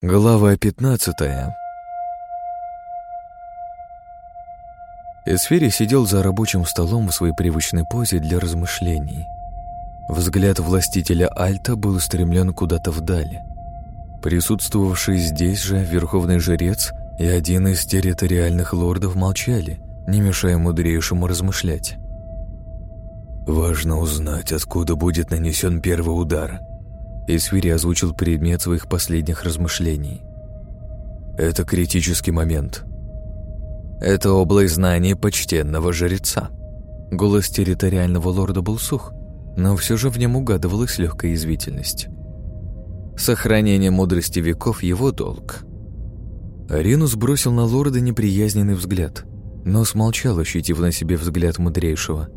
Глава 15 Эсфири сидел за рабочим столом в своей привычной позе для размышлений. Взгляд властителя Альта был устремлен куда-то вдали. Присутствовавший здесь же верховный жрец и один из территориальных лордов молчали, не мешая мудрейшему размышлять. «Важно узнать, откуда будет нанесен первый удар», Эсфири озвучил предмет своих последних размышлений. «Это критический момент». «Это область знаний почтенного жреца». Голос территориального лорда был сух, но все же в нем угадывалась легкая язвительность. Сохранение мудрости веков — его долг. Аринус бросил на лорда неприязненный взгляд, но смолчал, ощутив на себе взгляд мудрейшего.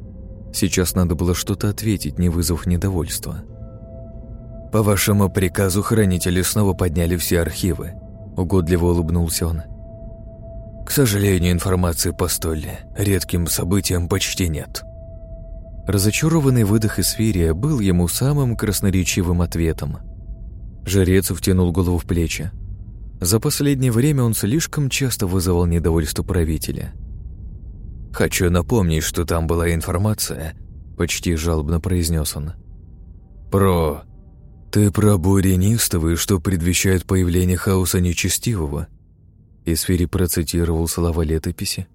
Сейчас надо было что-то ответить, не вызвав недовольства. «По вашему приказу хранители снова подняли все архивы», — угодливо улыбнулся он. «К сожалению, информации по столь редким событиям почти нет». Разочарованный выдох из Фирия был ему самым красноречивым ответом. Жрец втянул голову в плечи. За последнее время он слишком часто вызывал недовольство правителя. «Хочу напомнить, что там была информация», — почти жалобно произнес он. «Про «Ты про бури неистовые, что предвещает появление хаоса нечестивого?» Исфири процитировал слова летописи.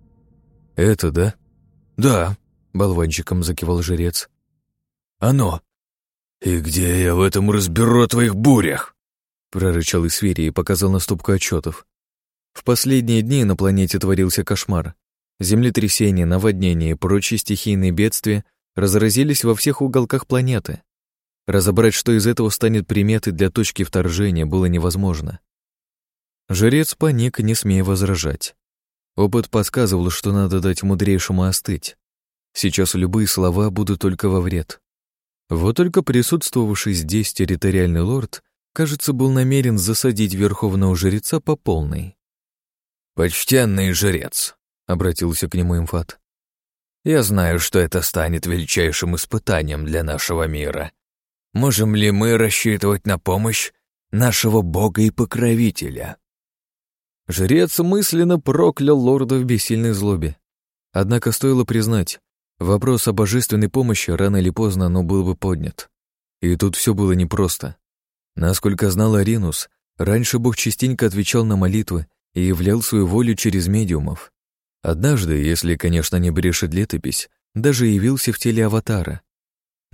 «Это, да?» «Да», — болванчиком закивал жрец. «Оно!» «И где я в этом разберу о твоих бурях?» прорычал Исфири и показал на стопку отчетов. В последние дни на планете творился кошмар. Землетрясения, наводнения и прочие стихийные бедствия разразились во всех уголках планеты. Разобрать, что из этого станет приметой для точки вторжения, было невозможно. Жрец паник, не смея возражать. Опыт подсказывал, что надо дать мудрейшему остыть. Сейчас любые слова будут только во вред. Вот только присутствовавший здесь территориальный лорд, кажется, был намерен засадить верховного жреца по полной. «Почтенный жрец», — обратился к нему имфат, — «я знаю, что это станет величайшим испытанием для нашего мира, Можем ли мы рассчитывать на помощь нашего бога и покровителя?» Жрец мысленно проклял лорда в бессильной злобе. Однако стоило признать, вопрос о божественной помощи рано или поздно но был бы поднят. И тут все было непросто. Насколько знал Аринус, раньше бог частенько отвечал на молитвы и являл свою волю через медиумов. Однажды, если, конечно, не брешет летопись, даже явился в теле аватара,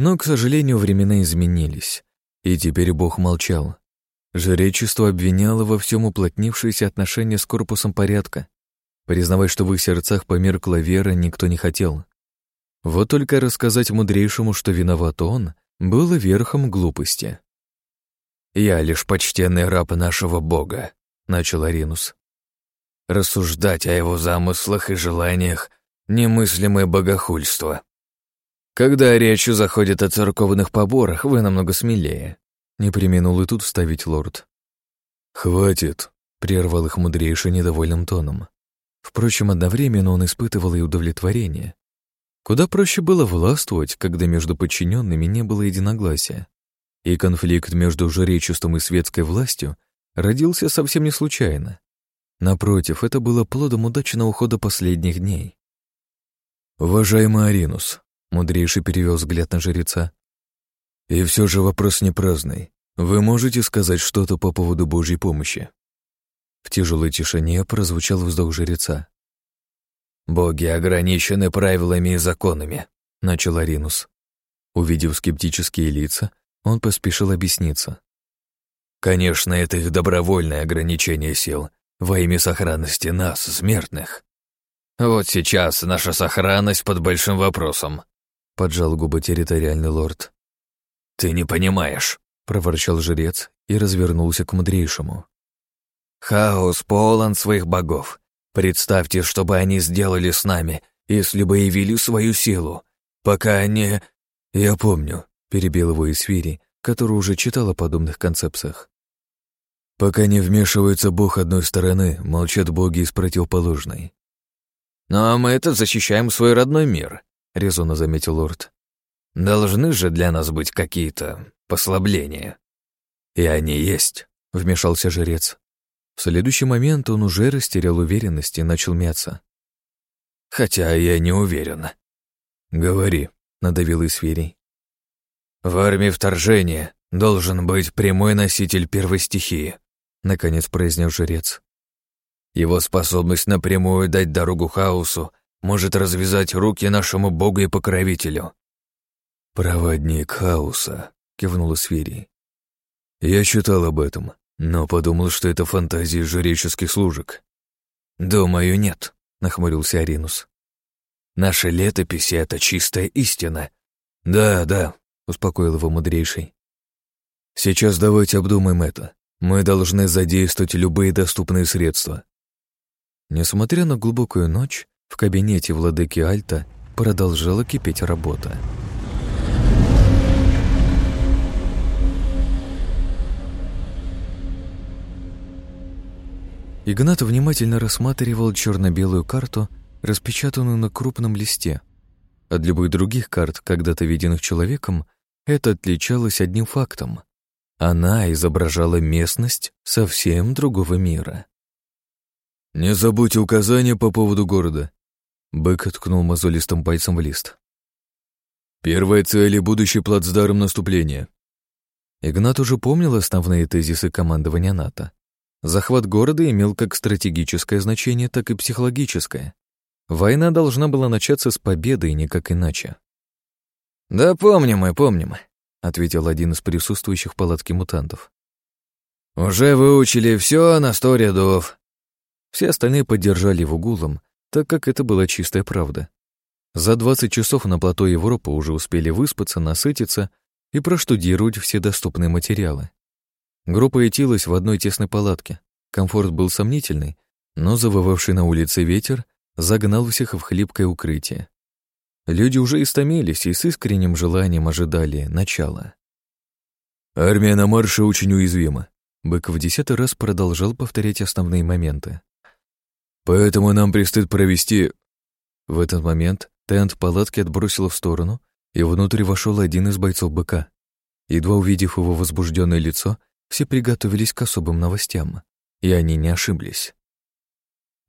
но, к сожалению, времена изменились, и теперь Бог молчал. Жречество обвиняло во всем уплотнившиеся отношения с корпусом порядка. Признавать, что в их сердцах померкла вера, никто не хотел. Вот только рассказать мудрейшему, что виноват он, было верхом глупости. «Я лишь почтенный раб нашего Бога», — начал Аринус. «Рассуждать о его замыслах и желаниях — немыслимое богохульство. Когда речь заходит о церковных поборах, вы намного смелее. Не применул и тут вставить лорд. Хватит, прервал их мудрейший недовольным тоном. Впрочем, одновременно он испытывал и удовлетворение. Куда проще было властвовать, когда между подчиненными не было единогласия. И конфликт между жречеством и светской властью родился совсем не случайно. Напротив, это было плодом удачного хода последних дней. «Уважаемый Аринус, Мудрейший перевел взгляд на жреца. «И все же вопрос не праздный. Вы можете сказать что-то по поводу Божьей помощи?» В тяжелой тишине прозвучал вздох жреца. «Боги ограничены правилами и законами», — начал Аринус. Увидев скептические лица, он поспешил объясниться. «Конечно, это их добровольное ограничение сил во имя сохранности нас, смертных. Вот сейчас наша сохранность под большим вопросом. — поджал губы территориальный лорд. «Ты не понимаешь», — проворчал жрец и развернулся к мудрейшему. «Хаос полон своих богов. Представьте, что бы они сделали с нами, если бы явили свою силу. Пока они...» «Я помню», — перебил его Исфири, который уже читал о подобных концепциях. «Пока не вмешивается бог одной стороны, молчат боги из противоположной». «Но мы это защищаем свой родной мир», — резонно заметил лорд. «Должны же для нас быть какие-то послабления». «И они есть», — вмешался жрец. В следующий момент он уже растерял уверенность и начал мяться. «Хотя я не уверен». «Говори», — надавил Исфирий. «В армии вторжения должен быть прямой носитель первой стихии», — наконец произнес жрец. «Его способность напрямую дать дорогу хаосу может развязать руки нашему богу и покровителю». «Проводник хаоса», — кивнул Исфирий. «Я читал об этом, но подумал, что это фантазии жреческих служек». «Думаю, нет», — нахмурился Аринус. «Наши летописи — это чистая истина». «Да, да», — успокоил его мудрейший. «Сейчас давайте обдумаем это. Мы должны задействовать любые доступные средства». Несмотря на глубокую ночь, в кабинете владыки Альта продолжала кипеть работа. Игнат внимательно рассматривал черно-белую карту, распечатанную на крупном листе. От любых других карт, когда-то виденных человеком, это отличалось одним фактом. Она изображала местность совсем другого мира. «Не забудьте указания по поводу города», — бык ткнул мозолистым пальцем в лист. «Первая цель и будущий плацдарм наступления». Игнат уже помнил основные тезисы командования НАТО. Захват города имел как стратегическое значение, так и психологическое. Война должна была начаться с победы, и никак иначе. «Да помним мы, помним», — ответил один из присутствующих в палатке мутантов. «Уже выучили все на сто рядов». Все остальные поддержали его гулом, так как это была чистая правда. За 20 часов на плато Европы уже успели выспаться, насытиться и проштудировать все доступные материалы. Группа ютилась в одной тесной палатке. Комфорт был сомнительный, но завывавший на улице ветер загнал всех в хлипкое укрытие. Люди уже истомились и с искренним желанием ожидали начала. «Армия на марше очень уязвима», — Бык в десятый раз продолжал повторять основные моменты. «Поэтому нам предстоит провести...» В этот момент тент палатки отбросило в сторону, и внутрь вошел один из бойцов быка. Едва увидев его возбужденное лицо, все приготовились к особым новостям, и они не ошиблись.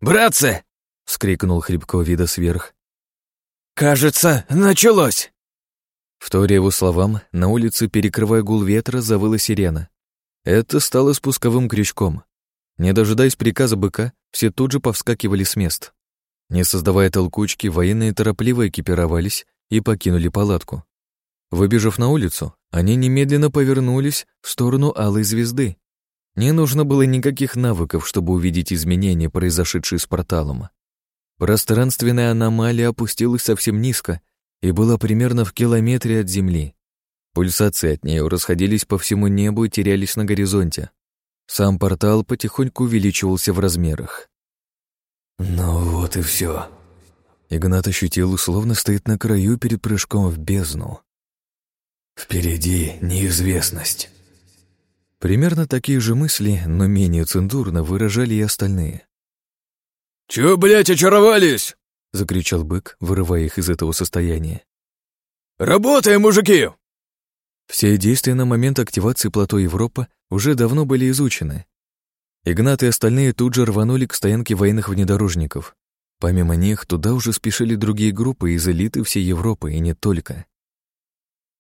«Братцы!» — вскрикнул хрипкого вида сверх. «Кажется, началось!» Вторя его словам, на улице, перекрывая гул ветра, завыла сирена. Это стало спусковым крючком. Не дожидаясь приказа быка, все тут же повскакивали с мест. Не создавая толкучки, военные торопливо экипировались и покинули палатку. Выбежав на улицу, они немедленно повернулись в сторону Алой Звезды. Не нужно было никаких навыков, чтобы увидеть изменения, произошедшие с порталом. Пространственная аномалия опустилась совсем низко и была примерно в километре от Земли. Пульсации от нее расходились по всему небу и терялись на горизонте. Сам портал потихоньку увеличивался в размерах. «Ну вот и все. Игнат ощутил, словно стоит на краю перед прыжком в бездну. Впереди неизвестность. Примерно такие же мысли, но менее цензурно выражали и остальные. «Чего, блядь, очаровались?» — закричал бык, вырывая их из этого состояния. «Работаем, мужики!» Все действия на момент активации плато Европа уже давно были изучены. Игнат и остальные тут же рванули к стоянке военных внедорожников. Помимо них, туда уже спешили другие группы из элиты всей Европы, и не только.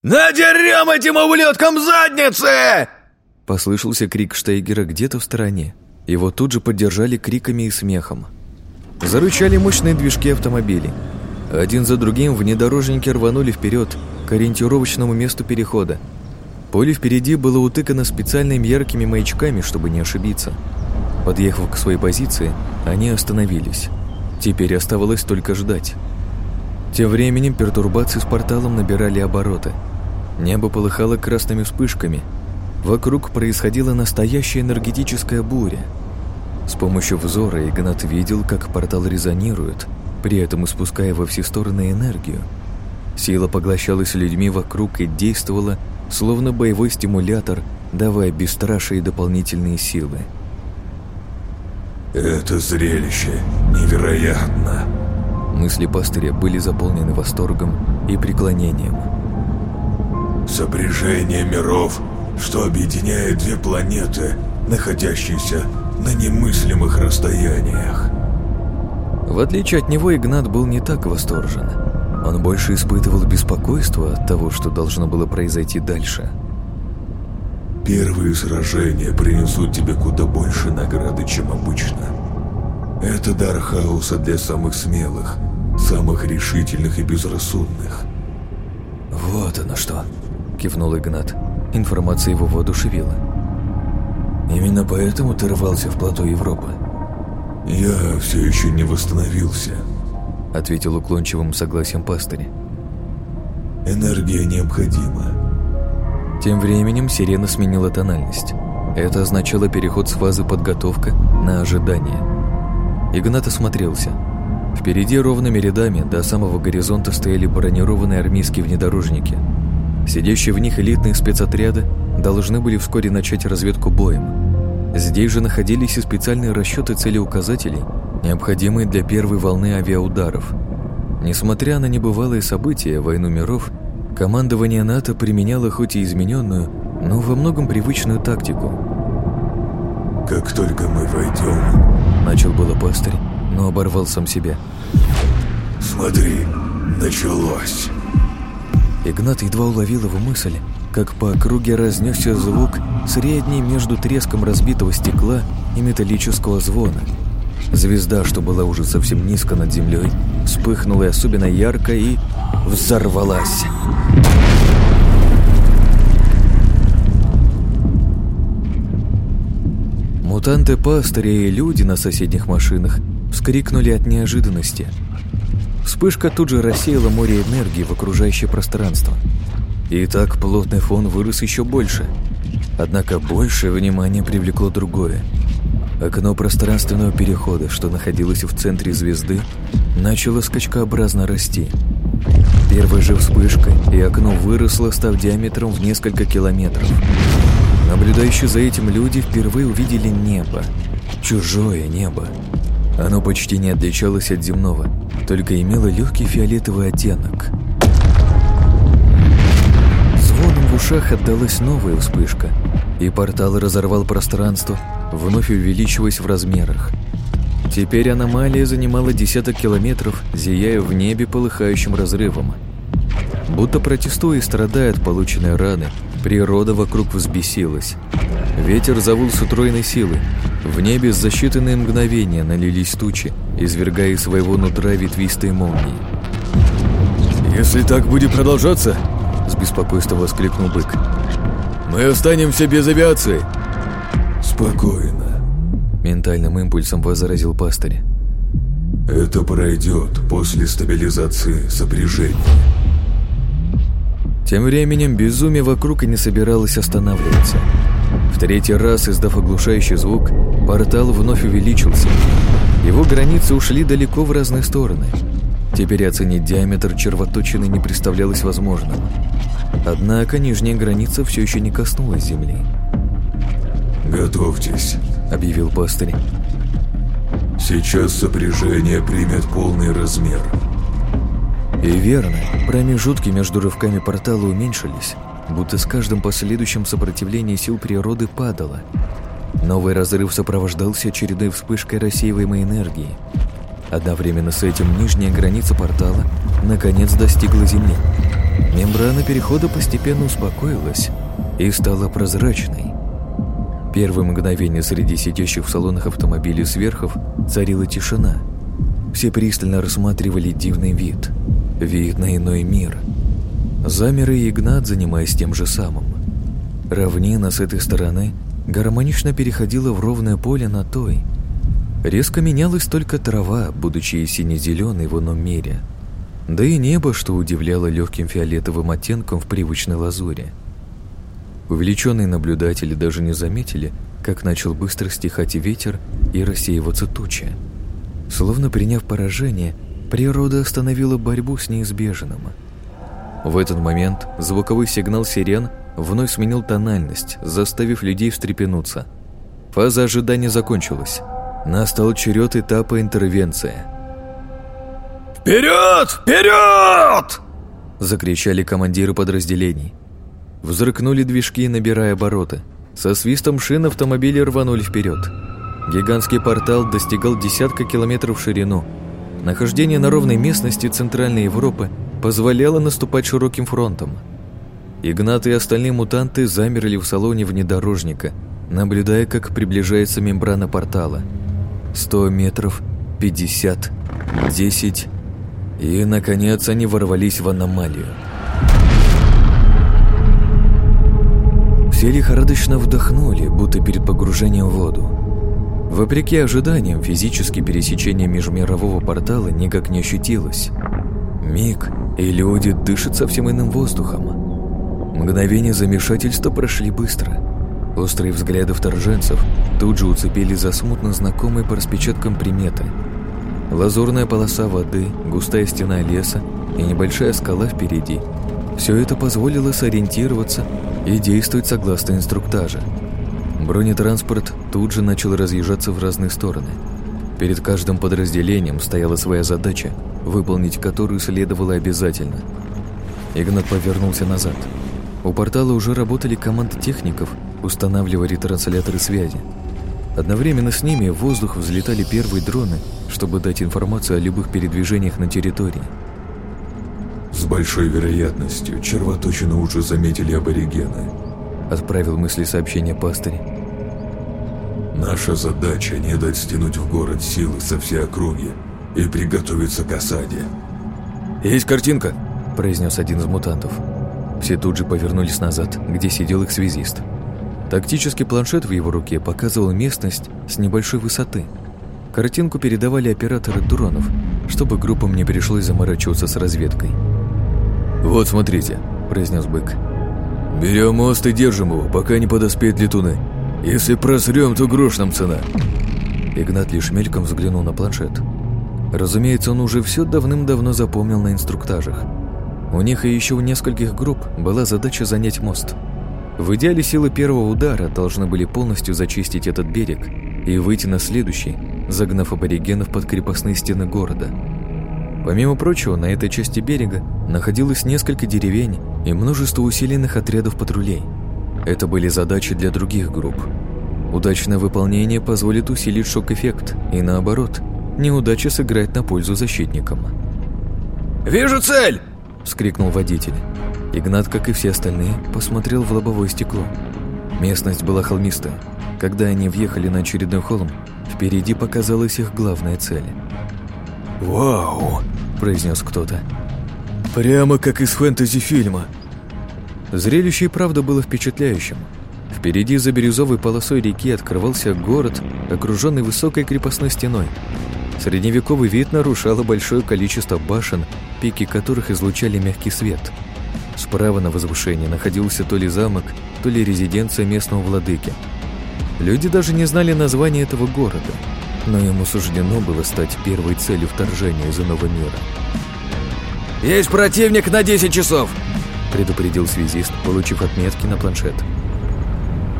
«Надерем этим ублюдкам задницы!» Послышался крик Штейгера где-то в стороне. Его тут же поддержали криками и смехом. Зарычали мощные движки автомобилей. Один за другим внедорожники рванули вперед к ориентировочному месту перехода. Поле впереди было утыкано специальными яркими маячками, чтобы не ошибиться. Подъехав к своей позиции, они остановились. Теперь оставалось только ждать. Тем временем пертурбации с порталом набирали обороты – Небо полыхало красными вспышками. Вокруг происходила настоящая энергетическая буря. С помощью взора Игнат видел, как портал резонирует, при этом испуская во все стороны энергию. Сила поглощалась людьми вокруг и действовала, словно боевой стимулятор, давая бесстрашие дополнительные силы. «Это зрелище невероятно!» Мысли пастыря были заполнены восторгом и преклонением – Сопряжение миров, что объединяет две планеты, находящиеся на немыслимых расстояниях. В отличие от него, Игнат был не так восторжен. Он больше испытывал беспокойство от того, что должно было произойти дальше. Первые сражения принесут тебе куда больше награды, чем обычно. Это дар хаоса для самых смелых, самых решительных и безрассудных. «Вот оно что!» – кивнул Игнат. Информация его воодушевила. «Именно поэтому ты рвался в плато Европы?» «Я все еще не восстановился», — ответил уклончивым согласием пастырь. «Энергия необходима». Тем временем сирена сменила тональность. Это означало переход с фазы подготовка на ожидание. Игнат осмотрелся. Впереди ровными рядами до самого горизонта стояли бронированные армейские внедорожники. Сидящие в них элитные спецотряды должны были вскоре начать разведку боем. Здесь же находились и специальные расчеты целеуказателей, необходимые для первой волны авиаударов. Несмотря на небывалые события, войну миров, командование НАТО применяло хоть и измененную, но во многом привычную тактику. «Как только мы войдем...» Начал было пастырь, но оборвал сам себя. «Смотри, началось!» Игнат едва уловил его мысль, как по округе разнесся звук, средний между треском разбитого стекла и металлического звона. Звезда, что была уже совсем низко над землей, вспыхнула особенно ярко и взорвалась. Мутанты пастыря и люди на соседних машинах вскрикнули от неожиданности. Вспышка тут же рассеяла море энергии в окружающее пространство. И так плотный фон вырос еще больше. Однако большее внимание привлекло другое. Окно пространственного перехода, что находилось в центре звезды, начало скачкообразно расти. Первой же вспышкой, и окно выросло, став диаметром в несколько километров. Наблюдающие за этим люди впервые увидели небо. Чужое небо. Оно почти не отличалось от земного, только имело легкий фиолетовый оттенок – в ушах отдалась новая вспышка, и портал разорвал пространство, вновь увеличиваясь в размерах. Теперь аномалия занимала десяток километров, зияя в небе полыхающим разрывом. Будто протестуя и страдая от полученной раны, природа вокруг взбесилась. Ветер завыл с утроенной силы. В небе за считанные мгновения налились тучи, извергая из своего нутра ветвистые молнии. «Если так будет продолжаться, с беспокойством воскликнул бык. «Мы останемся без авиации!» «Спокойно!» Ментальным импульсом возразил пастырь. «Это пройдет после стабилизации сопряжения». Тем временем безумие вокруг и не собиралось останавливаться. В третий раз, издав оглушающий звук, портал вновь увеличился. Его границы ушли далеко в разные стороны. Теперь оценить диаметр червоточины не представлялось возможным. Однако нижняя граница все еще не коснулась земли. «Готовьтесь», — объявил пастырь. «Сейчас сопряжение примет полный размер». И верно, промежутки между рывками портала уменьшились, будто с каждым последующим сопротивление сил природы падало. Новый разрыв сопровождался очередной вспышкой рассеиваемой энергии. Одновременно с этим нижняя граница портала наконец достигла Земли. Мембрана перехода постепенно успокоилась и стала прозрачной. Первые мгновения среди сидящих в салонах автомобилей сверхов царила тишина. Все пристально рассматривали дивный вид. Вид на иной мир. Замер и Игнат, занимаясь тем же самым. Равнина с этой стороны гармонично переходила в ровное поле на той. Резко менялась только трава, будучи сине-зеленой в ином мире – да и небо, что удивляло легким фиолетовым оттенком в привычной лазуре. Увеличенные наблюдатели даже не заметили, как начал быстро стихать ветер и рассеиваться тучи. Словно приняв поражение, природа остановила борьбу с неизбежным. В этот момент звуковой сигнал сирен вновь сменил тональность, заставив людей встрепенуться. Фаза ожидания закончилась. Настал черед этапа интервенции – «Вперед! Вперед!» Закричали командиры подразделений. Взрыкнули движки, набирая обороты. Со свистом шин автомобили рванули вперед. Гигантский портал достигал десятка километров в ширину. Нахождение на ровной местности Центральной Европы позволяло наступать широким фронтом. Игнат и остальные мутанты замерли в салоне внедорожника, наблюдая, как приближается мембрана портала. Сто метров, пятьдесят, десять, и, наконец, они ворвались в аномалию. Все лихорадочно вдохнули, будто перед погружением в воду. Вопреки ожиданиям, физически пересечение межмирового портала никак не ощутилось. Миг, и люди дышат совсем иным воздухом. Мгновения замешательства прошли быстро. Острые взгляды вторженцев тут же уцепили за смутно знакомые по распечаткам приметы. Лазурная полоса воды, густая стена леса и небольшая скала впереди – все это позволило сориентироваться и действовать согласно инструктажа. Бронетранспорт тут же начал разъезжаться в разные стороны. Перед каждым подразделением стояла своя задача, выполнить которую следовало обязательно. Игнат повернулся назад. У портала уже работали команды техников, устанавливая ретрансляторы связи. Одновременно с ними в воздух взлетали первые дроны, чтобы дать информацию о любых передвижениях на территории. С большой вероятностью червоточину уже заметили аборигены. Отправил мысли сообщения пастырь. Наша задача не дать стянуть в город силы со всей округи и приготовиться к осаде. «Есть картинка», – произнес один из мутантов. Все тут же повернулись назад, где сидел их связист. Тактический планшет в его руке показывал местность с небольшой высоты. Картинку передавали операторы дронов, чтобы группам не пришлось заморачиваться с разведкой. «Вот смотрите», – произнес бык. «Берем мост и держим его, пока не подоспеют летуны. Если просрем, то грош нам цена». Игнат лишь мельком взглянул на планшет. Разумеется, он уже все давным-давно запомнил на инструктажах. У них и еще у нескольких групп была задача занять мост. В идеале силы первого удара должны были полностью зачистить этот берег и выйти на следующий, загнав аборигенов под крепостные стены города – Помимо прочего, на этой части берега находилось несколько деревень и множество усиленных отрядов патрулей. Это были задачи для других групп. Удачное выполнение позволит усилить шок-эффект, и наоборот, неудача сыграет на пользу защитникам. «Вижу цель!» – вскрикнул водитель. Игнат, как и все остальные, посмотрел в лобовое стекло. Местность была холмистая. Когда они въехали на очередной холм, впереди показалась их главная цель – «Вау!» – произнес кто-то. «Прямо как из фэнтези-фильма». Зрелище и правда было впечатляющим. Впереди за бирюзовой полосой реки открывался город, окруженный высокой крепостной стеной. Средневековый вид нарушало большое количество башен, пики которых излучали мягкий свет. Справа на возвышении находился то ли замок, то ли резиденция местного владыки. Люди даже не знали названия этого города – но ему суждено было стать первой целью вторжения из иного мира. «Есть противник на 10 часов!» предупредил связист, получив отметки на планшет.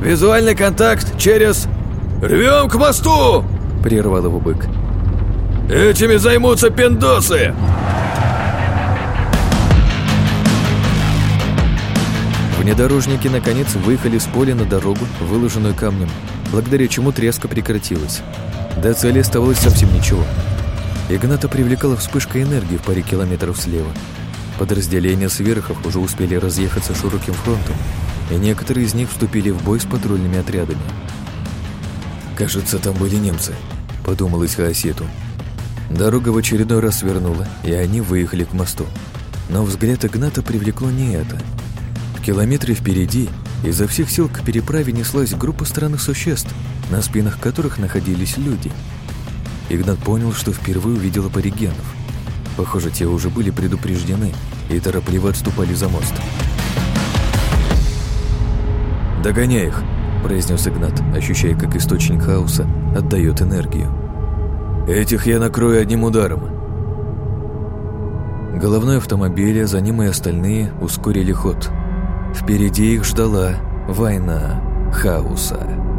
«Визуальный контакт через... Рвем к мосту!» прервал его бык. «Этими займутся пиндосы!» Внедорожники наконец выехали с поля на дорогу, выложенную камнем, благодаря чему треска прекратилась. До цели оставалось совсем ничего. Игната привлекала вспышка энергии в паре километров слева. Подразделения сверхов уже успели разъехаться широким фронтом, и некоторые из них вступили в бой с патрульными отрядами. «Кажется, там были немцы», — подумалось Хаосету. Дорога в очередной раз свернула, и они выехали к мосту. Но взгляд Игната привлекло не это. В километре впереди изо всех сил к переправе неслась группа странных существ — на спинах которых находились люди. Игнат понял, что впервые увидел аборигенов. Похоже, те уже были предупреждены и торопливо отступали за мост. «Догоняй их!» – произнес Игнат, ощущая, как источник хаоса отдает энергию. «Этих я накрою одним ударом». Головной автомобиль, а за ним и остальные ускорили ход. Впереди их ждала война хаоса.